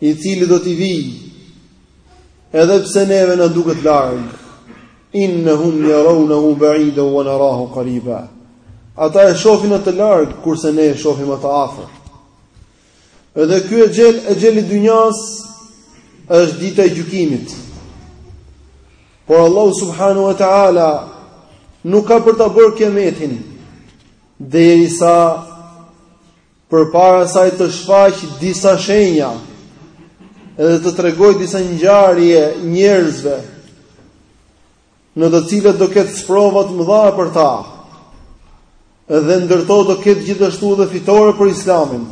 i cili do t'i vijë edhe pse neve na duket larg innahum yarawnahu ba'idan wa narahu qariba ata e shohin atë larg kurse ne e shohim atë afër edhe ky exhel exhel i dynjas është dita e gjykimit por Allahu subhanahu wa ta'ala nuk ka për ta bërë kiametin derisa përpara saj të shfaqë disa shenja edhe të tregojë disa ngjarje njerëzve në të cilat do ketë sprova të mëdha për ta. Dhe ndër to do ketë gjithashtu edhe fitore për Islamin.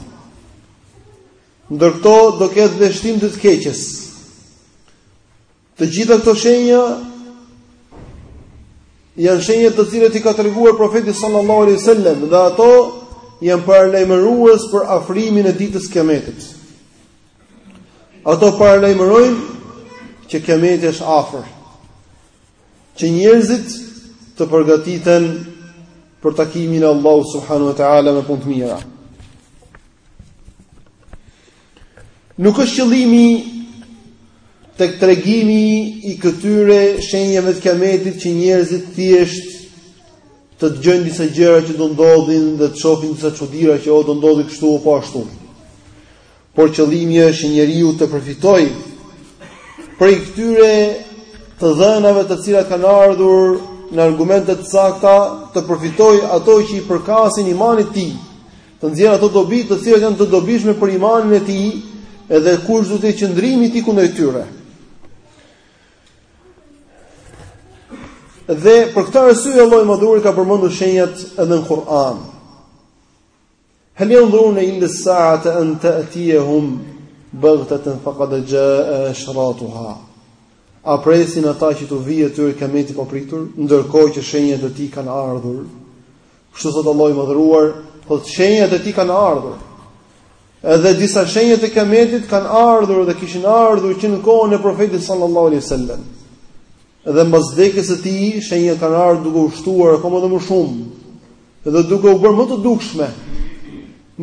Ndër to do ketë dhe shtim të të keqes. Të gjitha këto shenja janë shenja të cilat i ka treguar profeti sallallahu alaihi wasallam dhe ato janë paralajmërues për afrimin e ditës Kiametit. Ato paralajmërojnë që Kiameti është afër. Që njerëzit të përgatiten për takimin e Allahut subhanahu wa taala me punë të mira. Nuk është qëllimi tek tregimi i këtyre shenjave të kiametit që njerëzit thjesht të dëgjojnë disa gjëra që do ndodhin dhe të shohin disa çudira që o do ndodhi kështu apo ashtu. Por qëllimi është njeriu të përfitojë prej këtyre të dhënave të cilat kanë ardhur në argumente të sakta të përfitojë ato që i përkasin imanit tij të nxjerrë ato dobi të cilat janë të dobishme për imanin e tij, edhe kush do jetë qëndrimi i tij kundrejt tyre. Dhe për këtë arsye Allahu i Madhëruar ka përmendur shenjat edhe në Kur'an. Hal yanzuruna illa as-sa'ata an ta'tiyahum baghtatan faqad jaa'a ashratuha. A presin ata që t'u vijë atyre kiameti papritur, ndërkohë që shenjat e tij kanë ardhur? Kështu thotë Allahu i Madhëruar, thotë shenjat e tij kanë ardhur. Edhe disa shenjat e Kiametit kanë ardhur dhe kishin ardhur që në kohën e Profetit sallallahu alaihi wasallam. Edhe mbas vdekjes së tij, shenjat kanë ardhur duke u shtuar akoma dhe më shumë. Edhe duke u bërë më të dukshme.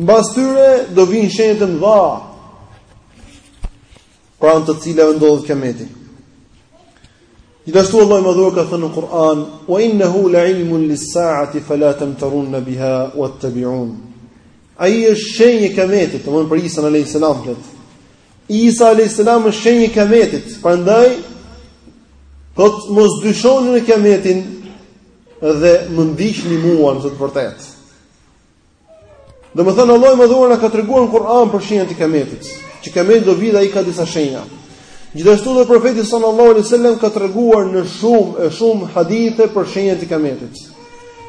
Mbas tyre do vijnë shenjat e mëdha. pranë të cilave ndodhet kiameti. Gjithashtu Allahu i Madhëruar ka thënë në Kur'an: "Wa innahu la'ilmun lis-sa'ati fala tamtarunna biha wattabi'un." Ai është shenjë e kiametit, domthonë për Isa alayhis salam flet. Isa alayhis salam është shenjë e kiametit, prandaj thotë mos dyshoni në kiametin dhe më ndiqni mua në të vërtetë. Domethënë, Allahu i madhëruar na ka treguar në Kur'an për shenjat e kiametit, që kiameti do vijë dhe ai ka disa shenja. Gjithashtu dhe profeti sallallahu alaihi wasallam ka treguar në shumë e shumë hadithe për shenjat e kiametit.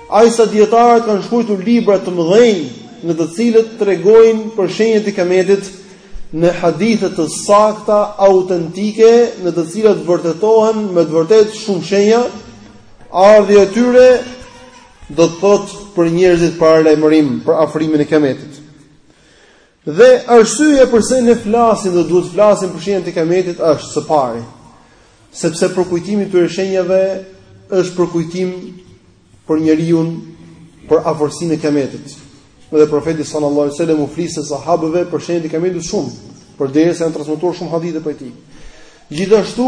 Aq sa dijetarët kanë shkruajtur libra të mëdhenj në të cilat tregojnë për shenjat e kiametit në hadithe të sakta, autentike, në të cilat vërtetohen me të vërtetë shumë shenja, ardhja e tyre do të thotë për njerëzit paralajmërim për afrimin e kiametit. Dhe arsyeja përse ne flasim dhe duhet të flasim për shenjat e kiametit është së pari, sepse përkujtimi i këtyre shenjave është përkujtim për njeriun për afërsinë e kiametit. Dhe profeti sallallahu alaihi wasallam u fliste sahabëve për shenjat e kiametit shumë, përderisa janë transmetuar shumë hadithe prej tij. Gjithashtu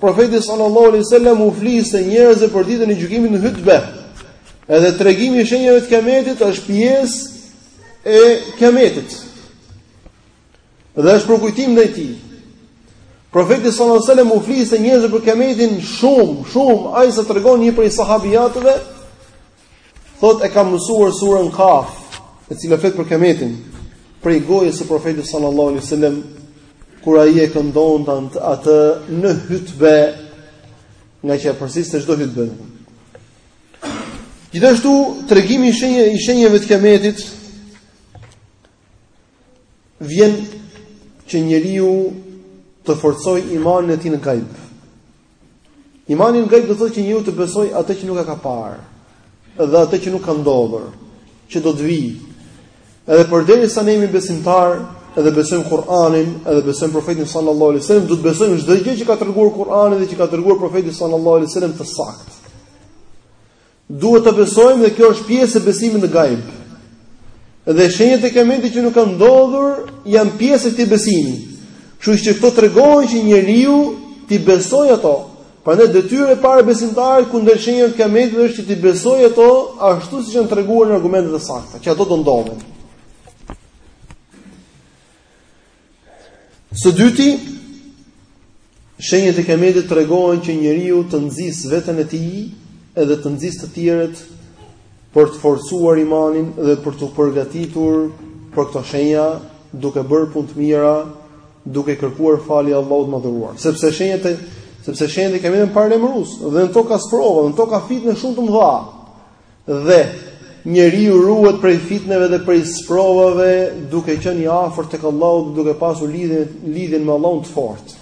profeti sallallahu alaihi wasallam u fliste njerëzve për ditën e gjykimit në hutbe. Edhe tregimi i shenjave të kiametit është pjesë e kiametit. Dhe është përkujtim ndaj tij. Profeti sallallahu alaihi wasallam u fliste njerëzve për kiametin shumë, shumë, aq sa tregon një prej sahabijateve Thotë e kam mësuar surën Kaf, e cila flet për kiametin, prej gojës së profetit sallallahu alaihi wasallam, kur ai e këndonte atë në hutbe, ngaqë e përsëriste çdo hutbe. Gjithashtu tregimi i shenjë i shenjave të kiametit vjen që njeriu të forcojë imanin e tij në gajb. Imani në gajb do të thotë që njeriu të besojë atë që nuk e ka parë, dhe atë që nuk ka ndodhur, që do të vijë. Edhe përderisa ne jemi besimtarë, edhe besojmë Kur'anin, edhe besojmë profetin sallallahu alaihi wasallam, do të besojmë çdo gjë që ka treguar Kur'ani dhe që ka treguar profeti sallallahu alaihi wasallam të saktë. Duhet ta besojmë dhe kjo është pjesë e besimit në gajb. Dhe shenjat e kiametit që nuk kanë ndodhur janë pjesë e këtij besimi. Kështu që këto tregohen që njeriu t'i besojë ato. Prandaj detyra e parë e besimtarit kundrejt shenjave të kiametit është që t'i besojë ato ashtu siç janë treguar në argumentet e sakta, që ato do ndodhin. Së dyti, shenjat e kiametit tregohen që njeriu të nxisë veten e tij edhe të nxisë të tjerët për të forcuar imanin dhe për t'u përgatitur për këto shenja duke bërë punë të mira duke kërkuar falje Allahut të madhëruar. Sepse shenjat e sepse shenjat e kiametit janë paralajmërues dhe në to ka sprova, në to ka fitne shumë të mëdha. Dhe, njeriu ruhet prej fitneve dhe prej sprovave duke qenë i afërt tek Allahu dhe duke pasur lidhjen lidhjen me Allahun të fortë.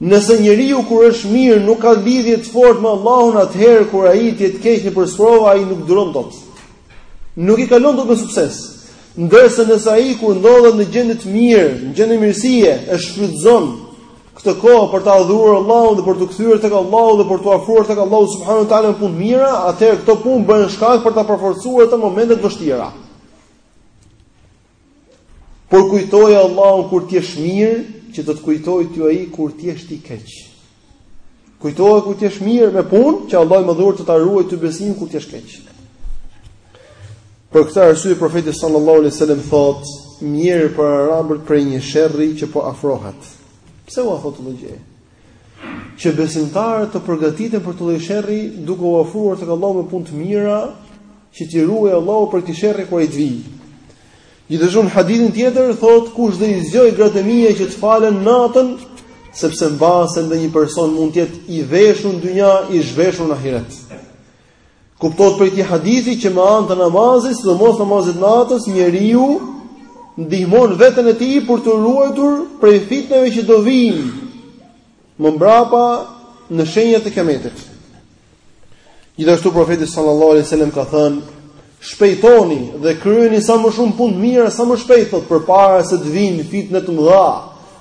Nëse njeriu kur është mirë nuk ka lidhje të fortë me Allahun, atëherë kur ai të jetë keq nëpër sprova, ai nuk duron dot. Nuk i kalon dot me sukses. Ndërsa nëse ai kur ndodhet në gjendje të mirë, në gjendje mirësie, e shfrytëzon këtë kohë për ta adhuruar Allahun dhe për t'u kthyer tek Allahu dhe për t'u afruar tek Allahu subhanahu wa taala në punë të mira, atëherë këto punë bëhen shkak për ta përforcuar në ato momente të vështira. Por kujtoje Allahun kur të jesh mirë, që do të kujtojë ty ai kur të jesh ti keq. Kujtoje kur të jesh mirë me punë, që Allahu i madhëruar të ta ruaj ty besimin kur të jesh keq. Për këtë arsye profeti sallallahu alaihi wasallam thotë, mjerë për arabët prej një sherri që po afrohet. Pse ua thotë këtë lloj gjëje? Që besimtarët të përgatiten për atë lloj sherri duke u afruar tek Allahu me punë të mira, që t'i ruaj Allahu prej këtij sherri kur ai të vijë. Gjithashtu në hadithin tjetër thotë kush do i zgjojë gratë e mia që të falen natën, sepse mbase ndonjë person mund të jetë i veshur në dynja, i zhveshur në ahiret. Kuptohet prej këtij hadithi që me anë të namazit, sidomos namazit natës, njeriu ndihmon veten e tij për t'u ruajtur prej fitnave që do vijnë Më mbrapa në shenjat e kiametit. Gjithashtu profeti sallallahu alaihi wasallam ka thënë: "Shpejtoni dhe kryeni sa më shumë punë të mira sa më shpejt, thotë, përpara se të vijnë fitne të mëdha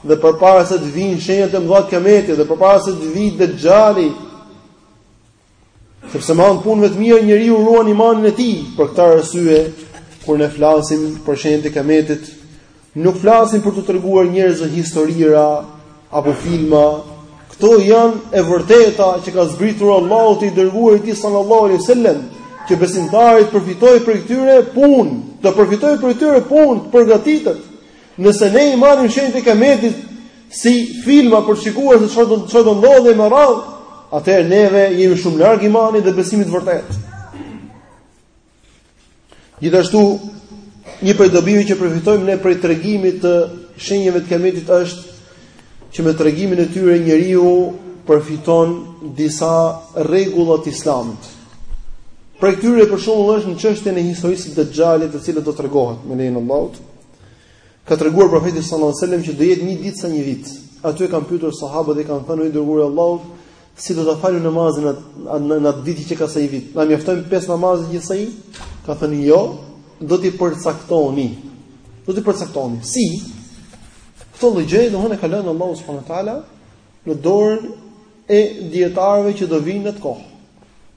dhe përpara se të vijnë shenjat e mëdha të kiametit dhe përpara se të vijë Dexhali." Sepse me anë punëve të mira njeriu ruan imanin e tij. Për këtë arsye, kur ne flasim për shenjat e kiametit, nuk flasim për t'u treguar njerëzve historira apo filma. Këto janë të vërteta që ka zbritur Allahu te i dërguari i tij sallallahu alaihi wasallam, që besimtari të përfitojë prej tyre punë, të përfitojë prej tyre punë, të përgatitet. Nëse ne i marrim shenjat e kiametit si filma për të shikuar se çfarë do të çfarë do ndodhë me radhë, atëherë neve jemi shumë larg imanit dhe besimit të vërtetë. Gjithashtu një prej dobive që përfitojmë ne prej tregimit të shenjave të kiametit është që me tregimin e tyre njeriu përfiton disa rregulla të Islamit. Prej tyre për shembull është në çështjen e historisë së Dexhalit, e cila do të tregohet me lejen e Allahut, Ka treguar profeti sallallahu alajhi wasallam që do jetë një ditë sa një vit. Aty e kanë pyetur sahabët dhe i kanë thënë o i dërguar i Allahut, si do ta falim namazin në në atë ditë që është sa një vit. Na mjaftojnë pesë namaze gjithsej? Ka thënë jo, do t'i përcaktoni. Do t'i përcaktoni. Si? Këtë lloj gjëje domthonë e ka lënë Allahu subhanahu wa taala në dorën e dijetarëve që do vijnë në atë kohë.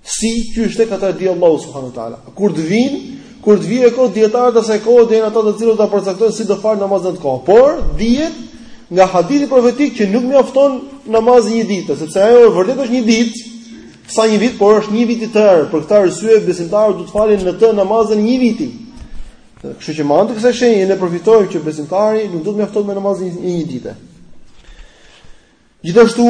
Siç është, këtë e di Allahu subhanu ta'ala. Kur të vijnë, kur të vijë ajo kohë, dijetarët e asaj kohe do jenë ata të cilët do ta përcaktojnë si do falet namazi në atë kohë. Por, dihet nga hadithi profetik që nuk mjafton namazi i një dite, sepse ajo vërtet është një ditë, sa një vit, por është një vit i tërë, për këtë arsye besimtarët duhet të falin në të namazin e një viti. Kështu që me anë të kësaj shenje, ne përfitojmë që besimtari nuk duhet të mjaftohet me namazin e një, një dite. Gjithashtu,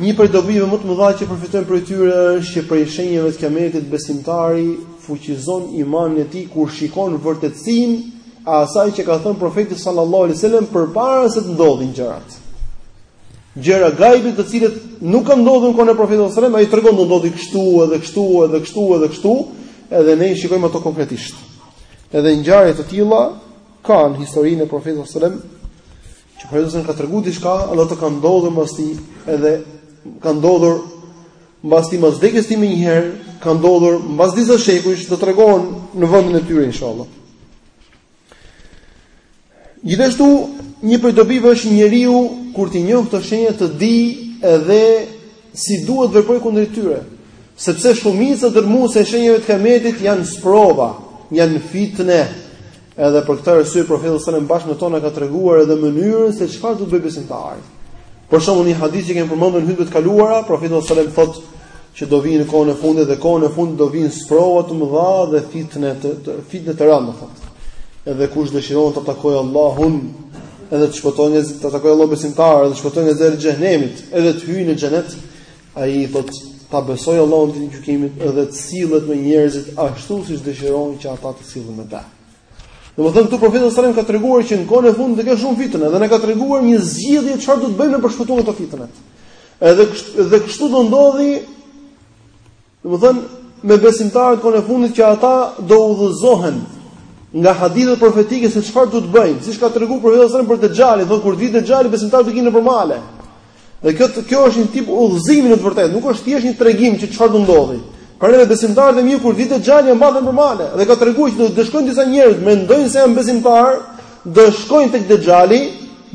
një prej dobive më të mëdha që përfitojmë prej tyre është që prej shenjave të Kiametit besimtari fuqizon imanin e tij kur shikon vërtetësinë e asaj që ka thënë profeti sallallahu alajhi wasallam përpara se të ndodhin gjërat. Gjëra gajbi të cilat nuk kanë ndodhur në kohën e profetit sallallahu alajhi wasallam ai tregon do ndodhi kështu edhe kështu edhe kështu edhe kështu, edhe ne i shikojmë ato konkretisht. Edhe ngjarje të tilla ka në historinë e profetit sallallahu alajhi wasallam Që profeti ka treguar diçka dhe ato kanë ndodhur mbas tij, edhe kanë ndodhur mbas tij mbas vdekjes tij menjëherë, kanë ndodhur mbas disa shekujsh do tregohen në vendin e tyre inshallah. Gjithashtu një prej dobive është njeriu kur t'i njohë këto shenja të dijë edhe si duhet të veprojë kundër tyre, sepse shumica dërmuese e shenjave të kiametit janë sprova, janë fitne, Edhe për këtë arsye profeti sallallahu alajhi wasallam bashkë me to na ka treguar edhe mënyrën se çfarë duhet të bëjë besimtari. Për shembull një hadith që kemi përmendur në hutbet e kaluara, profeti sallallahu alajhi wasallam thotë që do vijnë kohën e fundit dhe kohën e fundit do vijnë sprova të mëdha dhe fitne të, të fitne të rënda thotë. Edhe kush dëshiron të takojë Allahun, edhe të shpëtojë nga të takojë Allahun besimtar, edhe të shpëtojë nga zjarri i xhehenemit, edhe të hyjë në xhenet, Ai thotë, ta besojë Allahun ditën e gjykimit dhe të sillet me njerëzit ashtu siç dëshiron që ata të sillen me të. Domethënë këtu profeti sallallahu alajhi wasallam ka treguar që në kohën e fundit do të ketë shumë fitne dhe na ka treguar një zgjidhje çfarë duhet të bëjmë për shpëtuar këto fitne. Edhe kështu dhe kështu do ndodhi domethënë me besimtarët kohën e fundit që ata do udhëzohen nga hadithet profetike se çfarë duhet të bëjnë, siç ka treguar profeti sallallahu alajhi wasallam për Dexhalin, thotë kur të vijë Dexhali besimtarët do të ikin nëpër male. Dhe kjo kjo është një tip udhëzimi në të vërtetë, nuk është thjesht një tregim që çfarë do ndodhi. Pra edhe besimtarët e mirë kur vjen Dexhali ia mbathin nëpër male dhe ka treguar që do shkojnë disa njerëz mendojnë se janë besimtarë, do shkojnë tek Dexhali,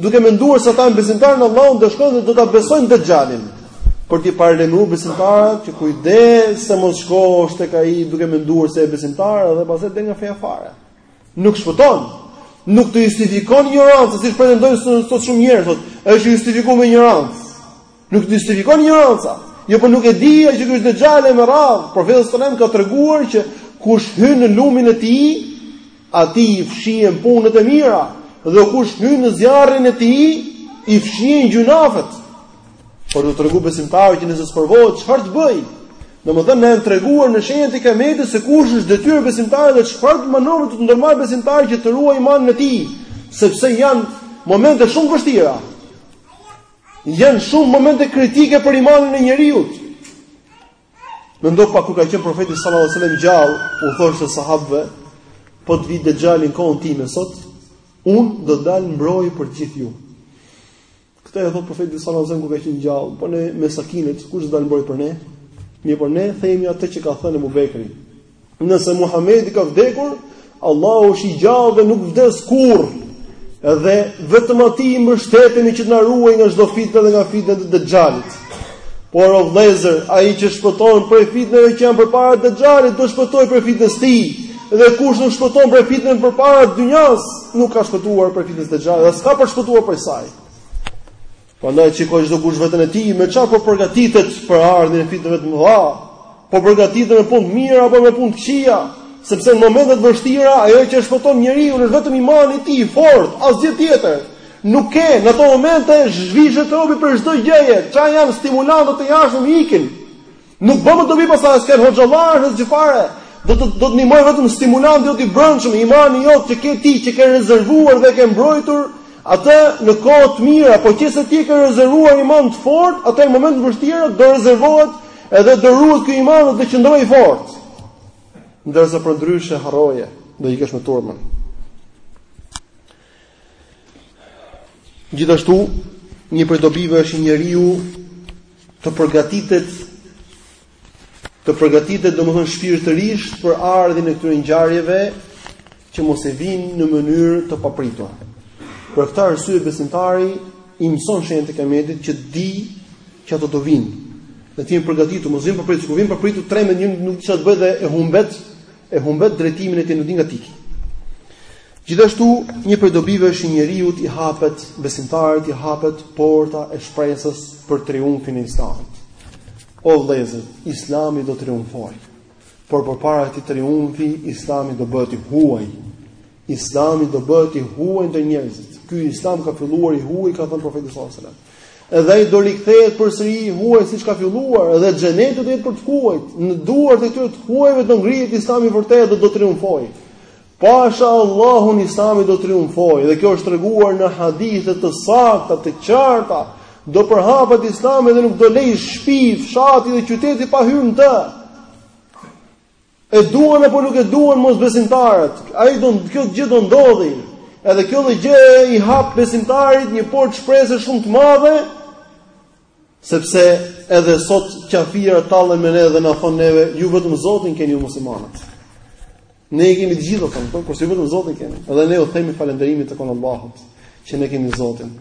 duke menduar se ata janë besimtarë në Allahun, do shkojnë dhe do ta besojnë Dexhalin. Për t'i paralajmëruar besimtarët që kujdes se mos shkosh tek ai duke menduar se je besimtar dhe pastaj del nga feja fare. Nuk shpëton. Nuk të justifikon injoranca, siç pretendojnë sot shumë njerëz, thotë, është i justifikuar me injorancë. Nuk të justifikon injoranca. Jo po nuk e dija që është Dexhali e me radhë. Profeti sallallahu ka treguar që kush hyn në lumin e tij, atij i fshihen punët e mira, dhe kush hyn në zjarrin e tij, i fshihen gjynahet. Por do të tregojë besimtarit që nëse sprovohet çfarë të bëjë. Domethënë na janë treguar në shenjat e kiametit se kush është detyra e besimtarit dhe çfarë manovrash të ndërmarrë besimtari që të ruajë imanin e tij, sepse janë momente shumë të vështira. Janë shumë momente kritike për imanin e njeriut. Mendo pak kur ka qenë profeti sallallahu alajhi wasallam gjallë, u thoshte sahabëve, po të vijë Dexhali në kohën time thotë, unë do të dal mbrojë për të gjithë ju. Këtë e thotë profeti sallallahu alajhi wasallam kur ka qenë gjallë, po ne mesakinët, kush do dalë mbrojë për ne? Mirëpo ne themi atë që ka thënë Ebu Bekri. Nëse Muhamedi ka vdekur, Allahu është i gjallë dhe nuk vdes kurrë. Edhe vetëm atij i mbështetemi që të na ruajë nga çdo fitnë dhe nga fitneja e Dexhalit. Por o vëllezër, ai që shpëton prej fitneve që janë përpara Dexhalit, do shpëtojë prej fitnës së tij. Dhe kush nuk shpëton prej fitneve përpara dynjas, nuk ka shpëtuar prej fitnës së Dexhalit, as ka për shpëtuar prej saj. Prandaj të shikojë çdokush veten e tij, me çfarë po përgatitet për ardhjen e fitneve të mëdha, Po përgatitet me punë të mira apo me punë të këqija? Sepse në momente të vështira ajo që shpëton njeriun është vetëm imani i tij i fortë, asgjë tjetër. Nuk ke në ato momente zhvishet robi prej çdo gjëje, ça janë stimulantët e jashtëm ikin. Nuk bën më dobi pas asaj s'ke hoxhallar as çfarë. Do të do të ndihmojë vetëm stimulanti jot i brendshëm, imani jot që ke ti, që ke rezervuar dhe ke mbrojtur atë në kohë të mira, po qe se ti ke rezervuar iman të fortë, atë në momentin e vështirë do rezervohet Edhe do ruhet ky iman dhe do qëndrojë i fortë. Ndërsa përndryshe harroje, do ikësh me turmën. Gjithashtu, një prej dobive është që njeriu të përgatitet të përgatitet domethënë shpirtërisht për ardhjen e këtyre ngjarjeve që mos i vijnë në mënyrë të papritur. Për këtë arsye besimtari i mëson shenjat e kiametit që di që ato do vijnë. Dhe të jetë i përgatitur, mos vjen papritur, kur vjen papritur trembet njeriu nuk di çfarë të bëjë dhe e humbet, e humbet drejtimin e tij nuk di nga të ikë. Gjithashtu, një prej dobive është që njeriut i hapet besimtarit, i hapet porta e shpresës për triumfin e Islamit. O vëllezër, Islami do triumfojë. Por përpara këtij triumfi, Islami do bëhet i huaj. Islami do bëhet i huaj ndër njerëzit. Ky Islam ka filluar i huaj, ka thënë profeti sallallahu alajhi wasallam. Edhe ai do rikthehet përsëri i huaj siç ka filluar, edhe xheneti do jetë për të huajt. Në duart e këtyre të huajve do ngrihet Islami i vërtetë dhe do triumfojë. Pasha Allahun Islami do triumfojë dhe kjo është treguar në hadithe të sakta, të qarta. Do përhapet Islami dhe nuk do lejë shpi, fshati dhe qyteti pa hyrë në të. E duan apo nuk e duan mosbesimtarët? Ai do kjo gjë do ndodhi. Edhe kjo lloj gjëje i hap besimtarit një portë shprese shumë të madhe Sepse edhe sot qafirat tallen me ne dhe na thon neve, ju vetëm Zotin keni ju muslimanët. Ne i kemi të gjitha thon, po kurse ju vetëm Zotin keni. Edhe ne u themi falënderimi i takon Allahut që ne kemi Zotin.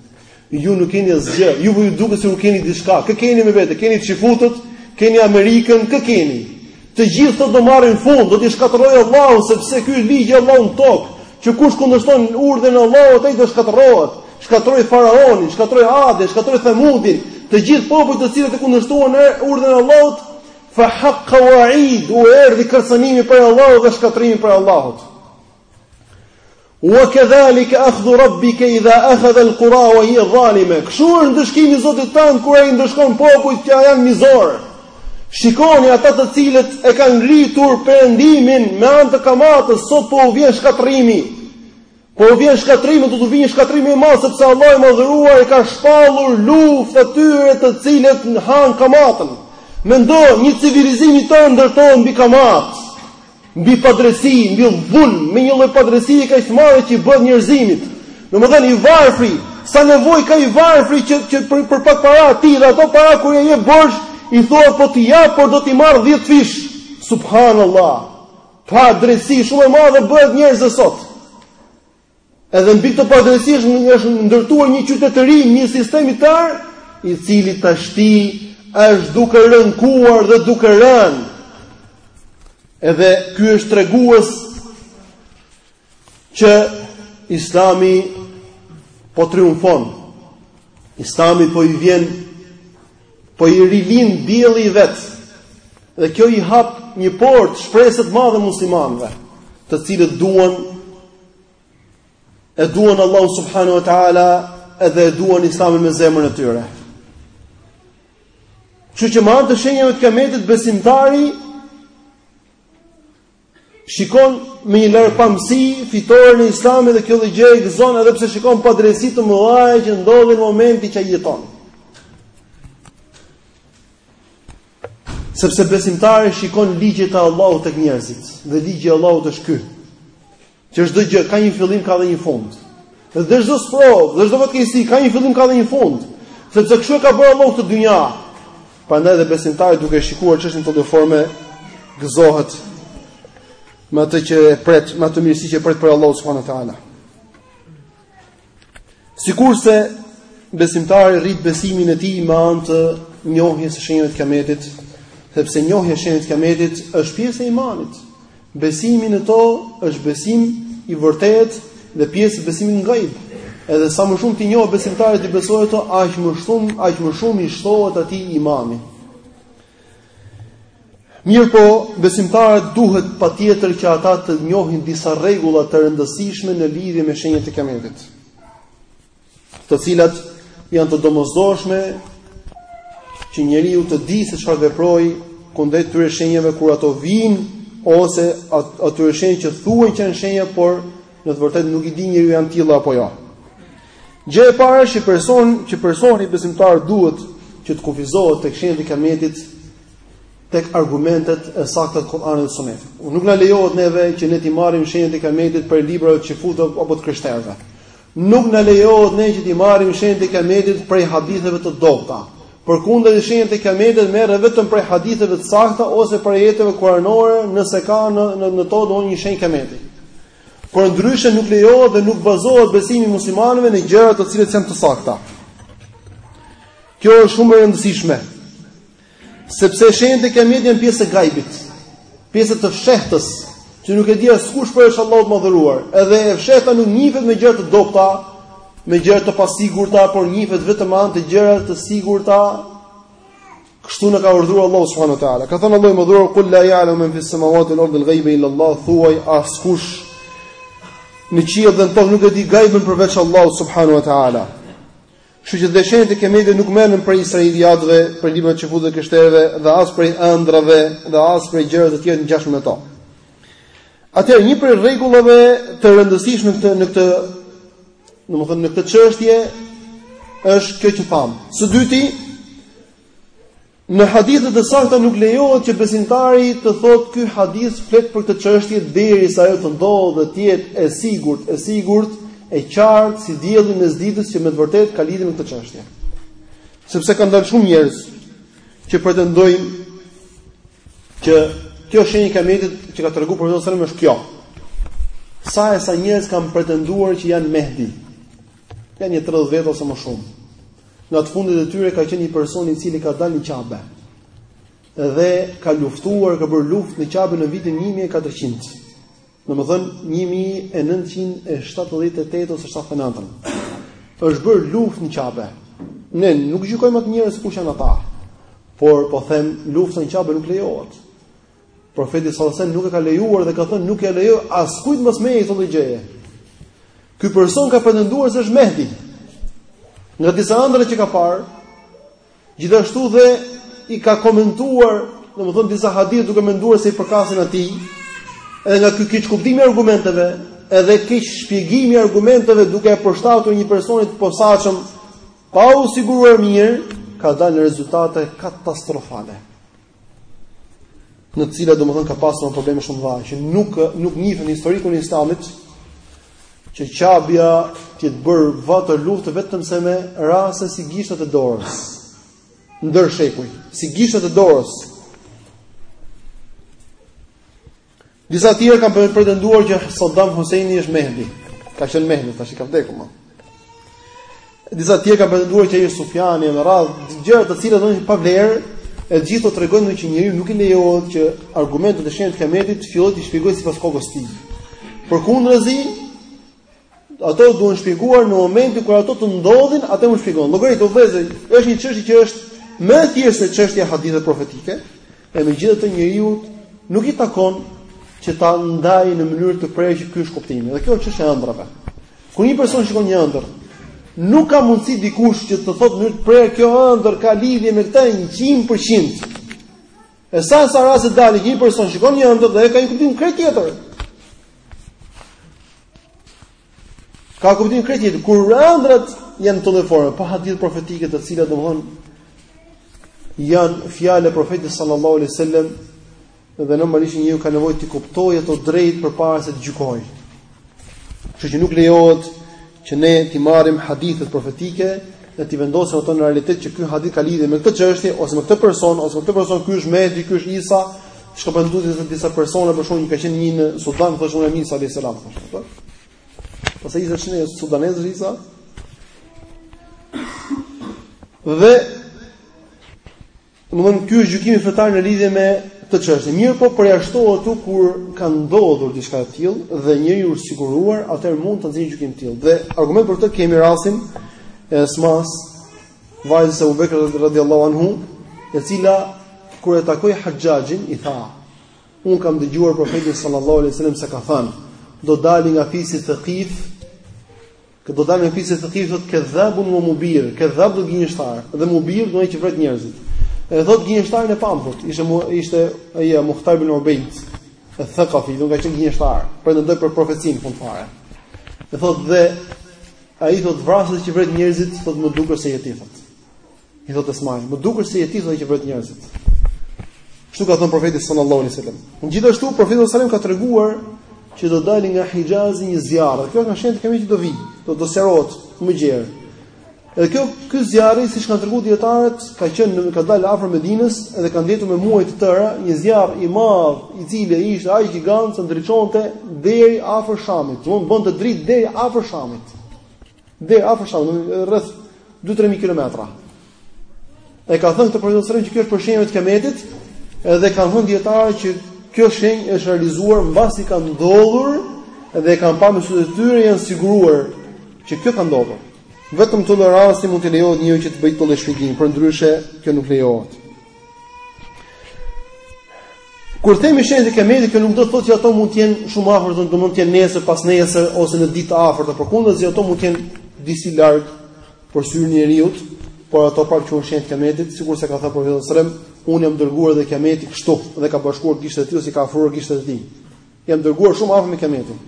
Ju nuk keni asgjë, juve po ju duket se ju keni diçka. Kë keni me vete? Keni çifutët, keni Amerikën, kë keni? Të gjithë këto do marrin fund, do t'i shkatërrojë Allahu sepse ky ligj i Allahut në tokë, që kush kundërshton urdhrin e Allahut ai do shkatërrohet. Shkatërroi faraonin, shkatërroi Adin, shkatërroi Themudin, të gjithë popujt të cilët e kundërshtuan urdhrin e Allahut, fa haqqa wa'id, u erdhi kërcënimi prej Allahut dhe shkatërrimi prej Allahut. Wa kadhalika akhdhu rabbika idha akhadha al-qura wa hiya zalima. Kështu është ndëshkimi i Zotit tënd kur ai ndëshkon popujt që janë mizorë. Shikoni ata të cilët e kanë ngritur perëndimin me anë të kamatës, sot po u vjen shkatërrimi. Po u vjen shkatërrimi, do t'u vijë shkatërrimi i madh sepse Allahu i madhëruar i ka shpallur luftë atyre të cilët han kamatën. Mendo, një civilizim i tërë ndërtohet mbi kamatë. Mbi padrejtësi, mbi dhulm, me një lloj padrejtësie kaq të madhe që i bëhet njerëzimit. Domethënë i varfri, sa nevojë ka i varfri që që për, për pak para ti dhe ato para kur ia jep borxh, i thua po t'i jap, por do t'i marr 10 fish. Subhanallahu. Padrejtësi shumë e madhe u bëhet njerëzve sot. Edhe mbi këto padrejtësi është ndërtuar një qytetërim, një sistem i tërë, i cili tashti është duke rënkuar dhe duke rënë. Edhe ky është tregues që Islami po triumfon. Islami po i vjen Po i rilind dielli i vet. Dhe kjo i hap një portë shprese të madhe muslimanëve, të cilët duan e duan Allahu subhanahu wa taala edhe e duan Islamin me zemrën e tyre. Kështu që me anë të shenjave të kiametit besimtari shikon me një largpamësi fitoren e Islamit dhe kjo lloj gjëje e gëzon edhe pse shikon padrejtësi të mëdha që ndodhin në momentin që ai jeton. Sepse besimtari shikon ligjet e Allahut tek njerëzit dhe ligji i Allahut është ky. Që çdo gjë ka një fillim, ka dhe një fund. Dhe çdo sprovë, dhe çdo fatkeqësi ka një fillim, ka dhe një fund. Sepse kështu e ka bërë Allahu këtë dynja. Prandaj dhe besimtari duke shikuar çështjen në këtë formë gëzohet me atë që pret, me atë mirësi që pret prej Allahut subhanahu wa taala. Sikurse besimtari rrit besimin e tij me anë të njohjes së shenjave të Kiametit, sepse njohja e shenjave të Kiametit është pjesë e imanit. Besimi në to është besim i vërtetë dhe pjesë e besimit në ghaib. Edhe sa më shumë t'i njohë besimtari t'i besojë ato, aq më shumë, aq më shumë i shtohet atij imani. Mirëpo, besimtarët duhet patjetër që ata të njohin disa rregulla të rëndësishme në lidhje me shenjat e Kiametit, të cilat janë të domosdoshme që njeriu të dijë se si të veprojë kundrejt këtyre shenjave kur ato vijnë ose atyre shenjave që thuhen që janë shenja, por Në të vërtetë nuk i di njeriu janë tilla apo jo. Gjëja e parë që person që personi besimtar duhet që të kufizohet tek shenjat e kiametit tek argumentet e sakta të Kuranit dhe Sunetit. Nuk na lejohet neve që ne t'i marrim shenjat e kiametit prej librave çifutë apo të krishterëve. Nuk na lejohet ne që t'i marrim shenjat e kiametit prej haditheve të dobta. Përkundrazi shenjat e Kiametit merren vetëm prej haditheve të sakta ose prej ajeteve kuranore, nëse ka në në, në to ndonjë shenjë Kiameti. Por ndryshe nuk lejohet dhe nuk bazohet besimi i muslimanëve në gjëra të cilat s'janë të sakta. Kjo është shumë e rëndësishme. Sepse shenjat e Kiametit janë pjesë e gajbit. pjesë e të fshehtës, që nuk e di askush përveç Allahut të madhëruar. Edhe e fshehta nuk njihet me gjëra të dobta, me gjëra të pasigurta, por njihet vetëm me anë të gjërave të sigurta. Kështu na ka urdhëruar Allahu subhanahu wa taala. Ka thënë Allahu i madhëruar kul la ya'lamu man fis samawati wal ardi al-ghaiba illa Allah, thuaj askush në qiej dhe në tokë nuk e di gajbin përveç Allahut subhanahu wa taala. Kështu që dhe shenjat e Kiametit nuk merren prej Israiliatëve, prej librave çifutëve e krishterëve dhe as prej ëndrrave dhe as prej gjërave të tjera të ngjashme me to. Atëherë një prej rregullave të rëndësishme në këtë në këtë, domethënë në këtë çështje është kjo që thamë. Së dyti, Në hadithe të sakta nuk lejohet që besimtari të thotë ky hadith flet për këtë çështje derisa ajo të ndodhë dhe të jetë e sigurt, e sigurt, e qartë si dielli në mes ditës që me të vërtetë ka lidhje me këtë çështje. Sepse kanë dalë shumë njerëz që pretendojnë që kjo shenjë Kiametit që ka treguar profeti sallallahu alajhi wasallam është kjo. Sa e sa njerëz kanë pretenduar që janë Mehdi. Janë nja 30 vetë ose më shumë. nga të fundit të tyre ka qenë një person i cili ka dalë në Qabe dhe ka luftuar, ka bërë luftë në Qabe në vitin 1400. Domethënë 1978 ose 79. Është bërë luftë në Qabe. Ne nuk gjykojmë ata njerëz kush janë ata. Por po them, lufta në Qabe nuk lejohet. Profeti sallallahu alajhi wasallam nuk e ka lejuar dhe ka thënë nuk ia lejoj askujt mas meje këtë gjëje. Ky person ka pretenduar se është Mehdi. Nga disa ëndra që ka parë, gjithashtu dhe i ka komentuar, domethënë disa hadithe duke menduar se i përkasin atij. Edhe nga ky keqkuptim i argumenteve, edhe keqshpjegim i argumenteve duke ia përshtatur një personi të posaçëm pa u siguruar mirë, kanë dalë rezultate katastrofale. në të cilat domethënë ka pasur një problem shumë të madh, që nuk njihet në historikun e Islamit, që Qabja të jetë bërë vatër lufte vetëm se me raste si gishtat e dorës. Ndër shekuj, si gishtat e dorës. Disa tjerë kanë pretenduar që Saddam Husseini është Mehdi. Ka qenë Mehdi, tashi ka vdekur më. Disa tjerë kanë pretenduar që ai është Sufjani e me radhë, gjëra të cilat janë pa vlerë, e gjithë këto tregojnë që njeriut nuk i lejohet që argumentet e shenjat e kiametit të fillojë t'i shpjegojë sipas kokës së tij. Përkundrazi, Ato duhen shpjeguar në momentin kur ato të ndodhin, atëherë mund t'i shpjegon. Llogaritni vëllezër, është një çështje që është më e thjeshtë se çështja e haditheve profetike, e megjithatë njeriut nuk i takon që ta ndajë në mënyrë të prerë që ky është kuptimi. Dhe kjo është çështja e ëndrrave. Kur një person shikon një ëndër, nuk ka mundësi dikush që të thotë në mënyrë të prerë kjo ëndër ka lidhje me këtë 100%. E sa sa raste dalin një person shikon një ëndër dhe e ka një kuptim krejt tjetër. Ka kuptim krejt tjetër kur ëndrat janë të kësaj forme, pa hadithet profetike të cilat domthon janë fjala e profetit sallallahu alaihi wasallam dhe normalisht njeriu ka nevojë t'i kuptojë ato drejt përpara se të gjykojë. Kështu që nuk lejohet që ne t'i marrim hadithet profetike dhe t'i vendosim ato në realitet që ky hadith ka lidhje me këtë çështje ose me këtë person ose me këtë person ky është Mehdi, ky është Isa, siç ka ndodhur se disa persona për shembull ka qenë një në Sudan thoshte unë Isa alayhis salam. Po. Po sa Isa shne është sudanez Isa? Dhe Domthonë ky është gjykimi fetar në lidhje me këtë çështje. Mirpo përjashtohet këtu kur ka ndodhur diçka e tillë dhe njeriu është siguruar, atëherë mund të nxjerrë gjykim të tillë. Dhe argument për këtë kemi rastin e Esmas, vajzës së Abu Bekr radhiyallahu anhu, e cila kur e takoi Hajjajin i tha: "Un kam dëgjuar profetin sallallahu alaihi wasallam se ka thënë, do dalin nga fisi Thaqif Që do dalin nga fisi Thekif thotë kedhabun wa mubir, kedhab do gënjeshtar dhe mubir do ai që vret njerëzit. E thot gënjeshtarin e pamë thot, ishte ishte ai ja Muhtar ibn Ubayd, eth Thaqafi, do ka qenë gënjeshtar, pretendoi për profecinë fund fare. E thot dhe ai thot vrasës që vret njerëzit, thot më duket se je ti thot. I thotë Esmai, më dukesh se je ti që vret njerëzit. Kështu ka thënë profeti sallallahu alaihi wasallam. Gjithashtu profeti sallallahu alaihi wasallam ka treguar që do dali nga Hijazi një zjarr. Kjo është shenjë kiameti që do vi, do të sqarohet më gjerë. Edhe kjo ky zjarr, siç kanë treguar dietarët, ka qenë në ka dalë afër Medinës dhe ka ndejtur me muaj të tëra, një zjarr i madh, i cili ishte aq gigant që ndriçonte deri afër Shamit. Do të bënte dritë deri afër Shamit. Deri afër Shamit, rreth 2-3000 kilometra. E ka thënë këtë profeti sallallahu alajhi wasallam që kjo është prej shenjave të kiametit, edhe kanë thënë dietarët që kjo shenjë është realizuar mbasi ka ndodhur dhe e kanë pa me sytë e tyre janë siguruar që kjo ka ndodhur. Vetëm në këtë rast mund t'i lejohet njeriut që të bëjë këtë lloj shpjegimi, përndryshe kjo nuk lejohet. Kur themi shenjat e kiametit, kjo nuk do të thotë që ato mund të jenë shumë afër, do të mund të jenë nesër, pas nesër ose në ditë të afërta, përkundrazi ato mund të jenë disi larg për syrin e njeriut, por ato prapë quhen shenjat e kiametit, sikurse ka thënë profeti sallallahu alajhi wasallam, unë jam dërguar dhe kiameti kështu dhe ka bashkuar gishtat e tij ose i ka afruar gishtat e tij. Jam dërguar shumë afër me kiametin.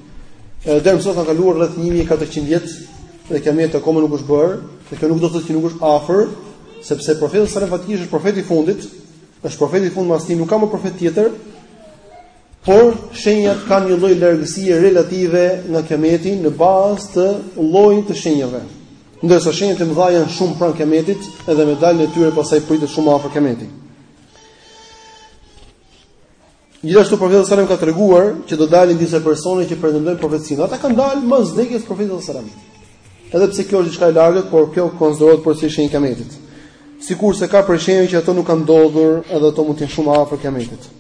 Edhe deri më sot ka kaluar rreth 1400 vjet dhe kiameti akoma nuk është bërë, dhe kjo nuk do të thotë që nuk është afër, sepse profeti sallallahu alajhi wasallam faktikisht është profeti i fundit, është profeti i fundit mas tij, nuk ka më profet tjetër. Por shenjat kanë një lloj largësie relative nga kiameti në bazë të llojit të shenjave. Ndërsa shenjat e mëdha janë shumë pranë kiametit, edhe me daljen e tyre pastaj pritet shumë afër kiameti. Gjithashtu profeti sallallahu alajhi wasallam ka treguar që do dalin disa persona që pretendojnë profecinë. Ata kanë dalë mas vdekjes profetit sallallahu alajhi wasallam. Edhe pse kjo është diçka e largët, por kjo konsiderohet prej shenjave të kiametit. Sikurse ka prej shenjave që ato nuk kanë ndodhur, edhe ato mund të jenë shumë afër kiametit.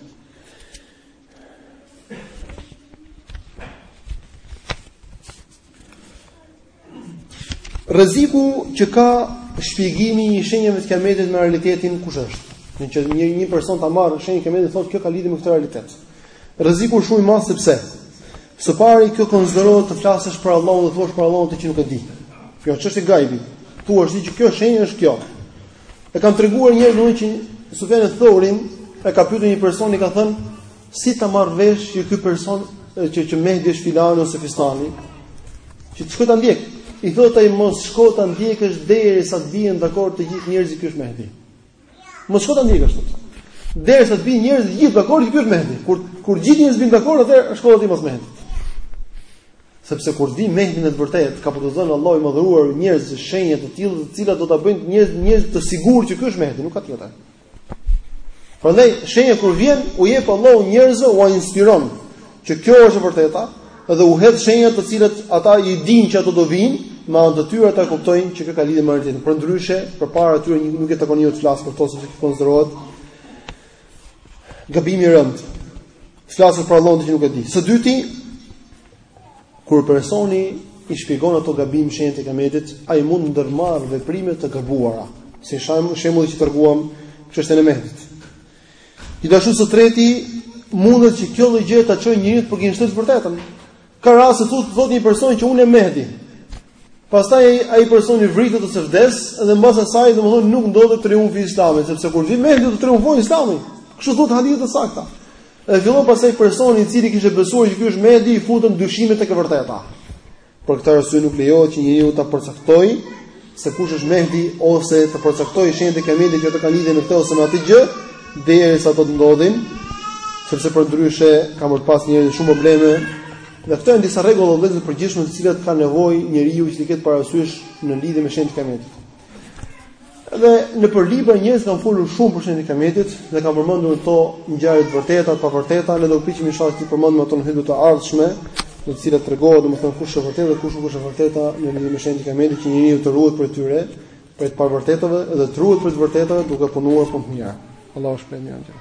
Rreziku që ka shpjegimi i shenjave të kiametit me realitetin kush është? Nëse një një person ta marrë shenjën e kiametit thotë kjo ka lidhje me këtë realitet. Rreziku është shumë i madh sepse së pari kjo konsiderohet të flasësh për Allahun dhe të thuash për Allahun atë që nuk e di. Kjo është çështë gajbi. Thua që kjo shenjë është kjo. E kam treguar njëherë që Sufjan eth Theurin e ka pyetur një person i ka thënë Si ta marr vesh që ky person që që Mehdi është filani ose fisteku, që të shkoj ta ndjek. I thotë ai mos shko ta ndjekësh derisa të bien dakord të gjithë njerëzit që është Mehdi. Mos shko ta ndjekësh thotë. Derisa të bien njerëzit të gjithë dakord që ky është Mehdi. Kur kur gjithë njerëzit bien dakord atëherë shko te ti mos Mehdi. Sepse kur vi Mehdi në të vërtetë, ka për të dhënë Allahu i madhëruar njerëzve shenja të tilla, të cilat do ta bëjnë njerëz njerëz të sigurt që ky është Mehdi, nuk ka tjetër. Prandaj shenja kur vjen u jep Allahu njerëzve u inspiron që kjo është e vërteta dhe u hedh shenja të cilat ata i dinë që ato do vijnë, me anë të tyre ata kuptojnë që kjo ka lidhje me realitet. Përndryshe, përpara atyre nuk i takon njeriut të flasë për to sepse kjo konsiderohet gabim i rëndë. Flet për Allahun që nuk e di. Së dyti, Kur personi i shpjegon ato gabim shenjat e kiametit, ai mund të ndërmarrë veprime të gabuara, si shembulli që treguam çështjen e Mehdit. Gjithashtu së treti, mundet që kjo lloj gjëje ta çojë njeriun të përgënjeshtrojë të vërtetën. Ka raste thotë thotë një person që unë jam Mehdi. Pastaj ai personi vritet ose vdes dhe mbas asaj domthonë nuk ndodh triumfi i Islamit, sepse kur vjen Mehdi do të triumfojë Islami. Kështu thotë hadithe të sakta. Dhe fillon pastaj personi i cili kishte besuar që ky është Mehdi i futën dyshime tek e vërteta. Për këtë arsye nuk lejohet që njeriu ta përcaktojë se kush është Mehdi ose të përcaktojë shenjat e kiametit që të kanë lidhje me këtë ose me atë gjë derisa ato të ndodhin, sepse përndryshe ka më pas njerëz shumë probleme Dhe këto janë disa rregulla vëllezër të përgjithshme të cilat ka nevojë njeriu që t'i ketë parasysh në lidhje me shenjat e kiametit. Dhe nëpër libra njerëzit kanë folur shumë për shenjat e kiametit dhe kanë përmendur këto ngjarje të vërteta, të pavërteta, ne do të përpiqemi inshallah të përmendim ato në hytbe të ardhshme, në të cilat tregohet domethënë kush është e vërteta dhe kush nuk është e vërteta në lidhje me shenjat e kiametit që njeriu të ruhet prej tyre, prej të pavërtetave dhe të ruhet prej të vërtetave duke punuar punë të mira. Allahu shpëton.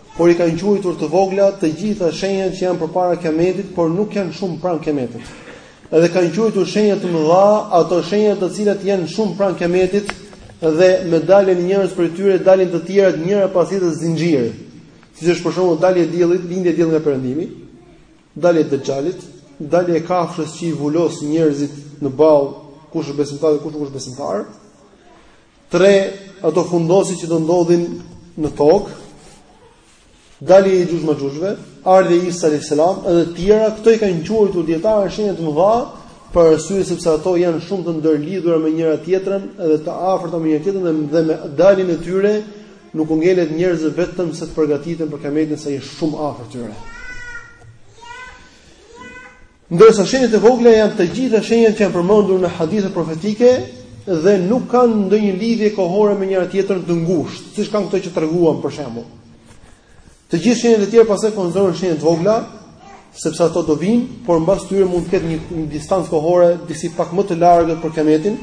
por i kanë quajtur të vogla të gjitha shenjat që janë përpara Kiametit, por nuk janë shumë pranë Kiametit. Edhe kanë quajtur shenja të mëdha ato shenja të cilat janë shumë pranë Kiametit dhe me daljen e njërës prej tyre dalin të tjerat njëra pas tjetrës zinxhir. Siç është për shembull dalja e diellit, lindja e diellit nga perëndimi, dalja e Dexhalit, dalja e kafshës që i vulos njerëzit në ballë, kush është besimtar dhe kush nuk është besimtar. Tre ato fundosjet që do ndodhin në tokë, dalja e Jexhuxh Mexhuxhëve, ardhja e Isa a.s. edhe tjera, këto i kanë quajtur dijetarët shenja të mëdha, për arsye sepse ato janë shumë të ndërlidhura me njëra tjetrën edhe të afërta me njëra tjetrën dhe me daljen e tyre nuk u ngelet njerëzve vetëmse të përgatiten për kiametin se ai është shumë afër tyre. Ndërsa shenjat e vogla janë të gjitha shenjat që janë përmendur në hadithet profetike dhe nuk kanë ndonjë lidhje kohore me njëra-tjetrën të ngushtë, siç kanë këto që treguam për shembull. Të gjithë shenjat e tjera pastaj konsiderohen shenjat e vogla, sepse ato do vijnë, por mbas tyre mund të ketë një, një distancë kohore disi pak më të largët për kiametin,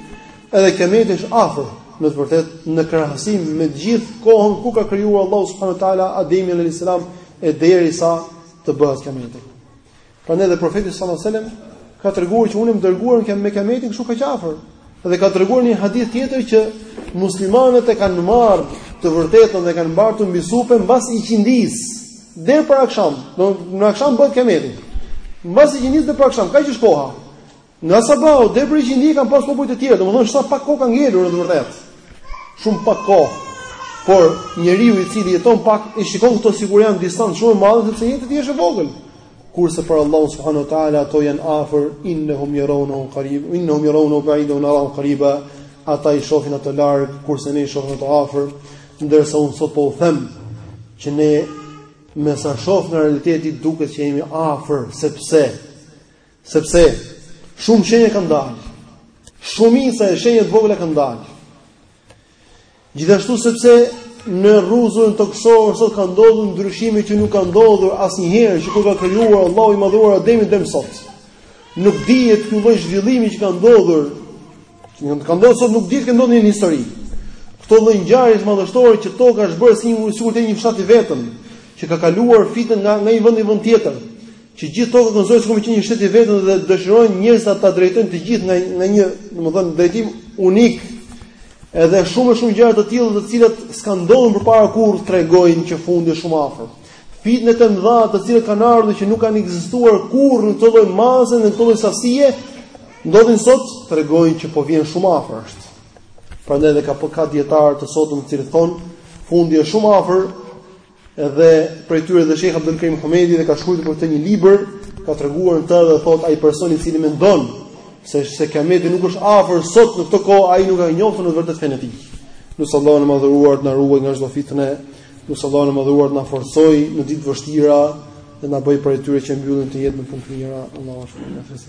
edhe kiameti është afër, në të vërtetë në krahasim me të gjithë kohën ku ka krijuar Allahu subhanahu wa taala Ademin alayhis salam e derisa të bëhet kiameti. Prandaj dhe profeti sallallahu alajhi wasallam ka treguar që unë jam dërguar me kiametin kështu kaq afër. Dhe ka treguar një hadith tjetër që muslimanët e kanë marrë të vërtetën dhe kanë mbartur mbi supe mbas iqindisë deri për aksham. Në aksham bëhet kiameti. Mbas iqindisë deri për aksham, kaq është koha. Nga sabahu deri në iqindi kanë pas popuj të tjerë, domethënë sa pak kohë ka ngelur në të vërtetë. Shumë pak kohë. Por njeriu i cili jeton pak i shikon këto sikur janë distancë shumë të madhe sepse jeta e tij është e vogël. Kurse për Allahun subhanehu ue teala ato janë afër innahum yarawnahu qarib innahum yarawnahu ba'idan wa narahu qariba ata i shohin ato larg kurse ne i shohim ato afër ndërsa unë sot po u them që ne me sa shoh në realitet duket se jemi afër sepse Sepse shumë shenja kanë dalë. Shumica e shenjave të vogla kanë dalë. Gjithashtu sepse në rruzullin tokësor sot ka ndodhur ndryshime që nuk ka ndodhur asnjëherë që kur ka krijuar Allahu i madhëruar Ademin deri më sot. Nuk dihet ky lloj zhvillimi që ka ndodhur që ka ndodhur sot nuk dihet të ketë ndodhur në histori. Këto lloj ngjarjesh madhështore që toka është bërë sikur të jetë një fshat i vetëm, që ka kaluar fitneja nga nga një vend në vend tjetër, që gjithë toka konsiderohet sikur me qenë një shtet i vetëm dhe dëshirojnë njerëzit ta drejtojnë të gjithë nga nga një, domethënë, drejtim unik. Edhe shumë e shumë gjëra të tilla të cilat s'kanë ndodhur përpara kurrë tregojnë që fundi është shumë afër. Fitnet e mëdha të cilat kanë ardhur që nuk kanë ekzistuar kurrë në këtë lloj mase, në këtë lloj sasie, ndodhin sot, tregojnë që po vjen shumë afër është. Prandaj edhe ka po ka dijetarë të sotëm të cilët thonë fundi është shumë afër, edhe prej tyre dhe Sheikh Abdul Karim Hamedi dhe ka shkruar për këtë një libër, ka treguar në të dhe thotë ai person i cili mendon se se kiameti nuk është afër sot në këtë kohë, ai nuk e ka njohur në të vërtetë fenë e tij. E lus Allahun e madhëruar të na ruajë nga çdo fitne E lus Allahun e madhëruar të na forcojë në ditë vështira dhe na bëjë prej atyre që e mbyllin këtë jetë me punë të mira, Allah është në fësit.